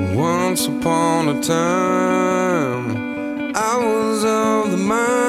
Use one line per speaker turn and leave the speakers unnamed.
Once upon a time, I was of the mind.